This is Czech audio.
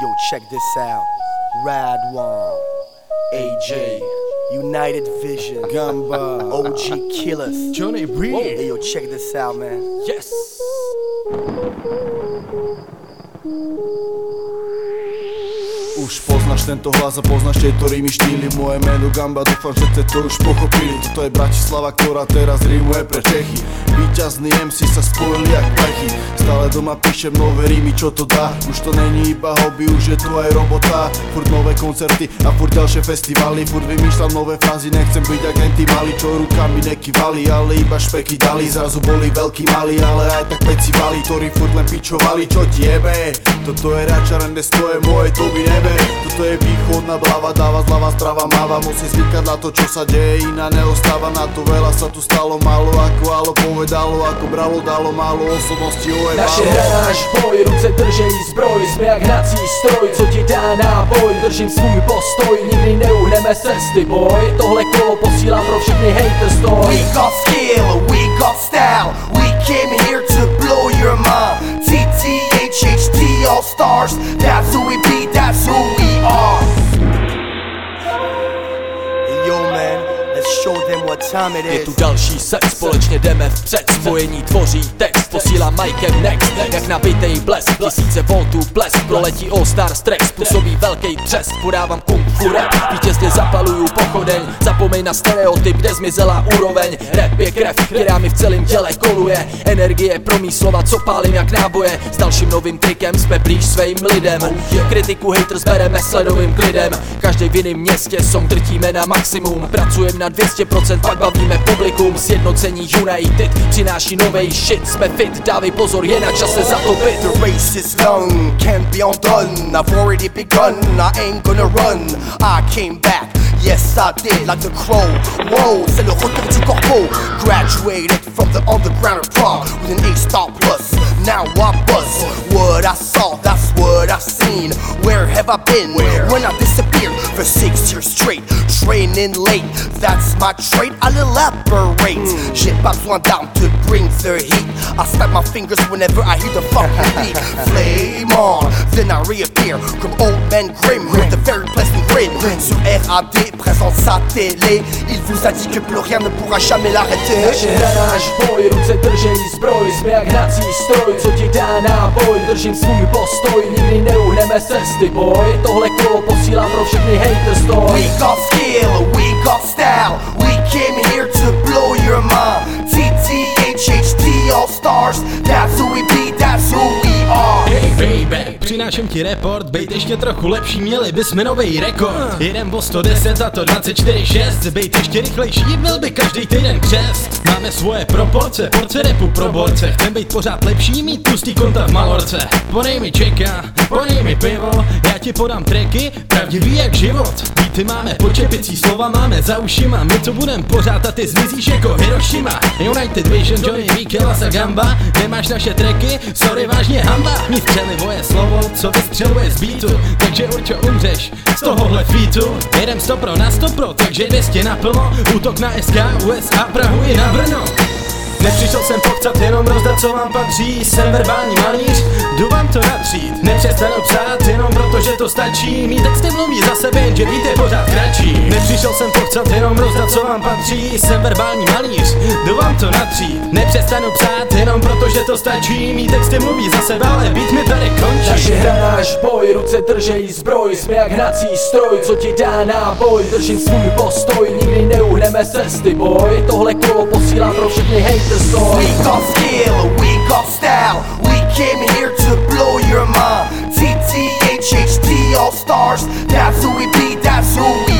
Yo, check this out. Rad One, AJ, United Vision, Gumba, OG Killers. Johnny Bree. Hey, yo, check this out, man. Yes. Už poznáš tento hlas a poznáš tieto rými štýly. Moje meno Gamba, dúfam, že ste to už pochopili. Toto je Bratislava, ktorá teraz rímuje pre Čechy. Výťazný MC sa spojili jak plechy Stále doma píšem nové rímy, čo to dá? Už to není iba hobby, už je to aj robota. Furt nové koncerty a furt ďalšie festivaly Furt vymýšľam nové frázy, nechcem byť agenti mali Čo rukami nekývali, ale iba špeky dali. Zrazu boli veľkí mali, ale aj tak peci vali Ktorí furt len pičovali, čo ti jebe? Toto je Račarendes, to je moje, to by nebe Toto je východná blava, dáva zľava, strava máva Musí zvykať na to, čo sa deje, iná neostáva Na to. Veľa sa tu stalo, málo ako alo povedalo Ako bralo, dalo málo osobnosti, ojebalo Naše hráš boj, ruce držej zbroj Jsme jak hnací stroj, co ti dá náboj. Držím svůj postoj, nikdy neuhneme z cesty boj. Tohle kolo posílám pro všechny haters stoj. We got skill, we got style. We came here to blow your mind. TTHHT All Stars, that's who we be, that's who we show them what time it Je is. tu další set, společně jdeme vpřed. Spojení tvoří text, posílám Mikem next. Jak nabitej blesk, tisíce voltů blesk. Proletí All Star Strex, působí velký třesk. Podávám kung fu rap, vítězně zapaluju pochodeň. Zapomeň na stereotyp, kde zmizela úroveň. Rap je krev, která mi v celém těle koluje. Energie pro mý slova, co pálím jak náboje. S dalším novým trikem jsme blíž svým lidem. Kritiku haters bereme sledovým klidem. Každý v jiném městě song drtíme na maximum. Pracujem na 200%, pak bavíme publikum Sjednocení United přináší novej shit Jsme fit, dávej pozor, je na čase zatopit The race is long, can't be undone. I've already begun, I ain't gonna run. I came back, yes I did, like the crow. Whoa, c'est le retour du corbeau. Graduated from the underground pro with an A star plus. Now I buzz. What I saw, that's what I've seen. Where have I been? When I disappeared for six years straight, training late. That's my trait. I'll elaborate. J'ai pas besoin d'armes to bring the heat. I snap my fingers whenever I hear the fucking beat. Flame on, then I reappear comme old man grim with the very pleasant grin. Sur RAD présente sa télé. Il vous a dit que plus rien ne pourra jamais l'arrêter. Ruce co Držím svůj postoj, nikdy z boj Tohle kolo posílám pro všechny stoj skill, we got style. We came here to blow your mind. TTHHT All Stars, that's who we be, that's who we are. Hey baby, přináším ti report, bejt ještě trochu lepší, měli bysme novej rekord Jeden o 110 za to 24-6, bejt ještě rychlejší, byl by každý týden křest Máme svoje proporce, porce repu pro borce, chcem bejt pořád lepší, mít pustý konta v malorce. Ponej mi čeka, ponej mi pivo, já ti podám treky, pravdivý jak život. Beaty máme počepicí, slova máme za ušima, my co budem pořád a ty zmizíš jako Hiroshima. United Vision, Johnny Killers a Gamba, nemáš naše treky, sorry vážně hamba. Mít střely moje slovo, co vystřeluje z beatu. Takže určo umřeš z tohohle featu. Jedem 100 pro na 100 pro, takže 200 naplno. Útok na SK, USA, Prahu i na Brno Nepřišel jsem pochcat, jenom rozdat, co vám patří. Jsem verbální malíř, jdu vám to natřít Nepřestanu psát, jenom proto, že to stačí. Mý texty mluví za sebe, jenže víte pořád kratší. Nepřišel jsem pochcat, jenom rozdat, co vám patří. Jsem verbální malíř, jdu vám to natřít Nepřestanu psát, jenom proto, že to stačí. Mý texty mluví za sebe, ale být Naše hráš boj, ruce držej zbroj Jsme jak hnací stroj, co ti dá náboj Držím svůj postoj, nikdy neuhneme z cesty boj Tohle kolo posílám pro všechny haters stoj We got skill, we got style. We came here to blow your mind. TTHHT All Stars, that's who we be, that's who we